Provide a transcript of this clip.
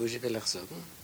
Eu ich will sagen?